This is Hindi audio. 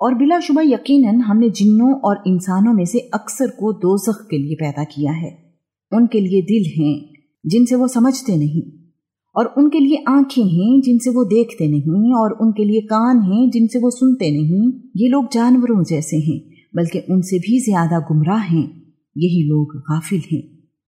और बिलाशुबा यकीनन हमने जिन्नों और इंसानों में से अक्सर को दोजख के लिए पैदा किया है। उनके लिए दिल हैं, जिनसे वो समझते नहीं, और उनके लिए आँखें हैं, जिनसे वो देखते नहीं, और उनके लिए कान हैं, जिनसे वो सुनते नहीं। ये लोग जानवरों जैसे हैं, बल्कि उनसे भी ज़्यादा गुमराह हैं। यही लोग गाफिल हैं।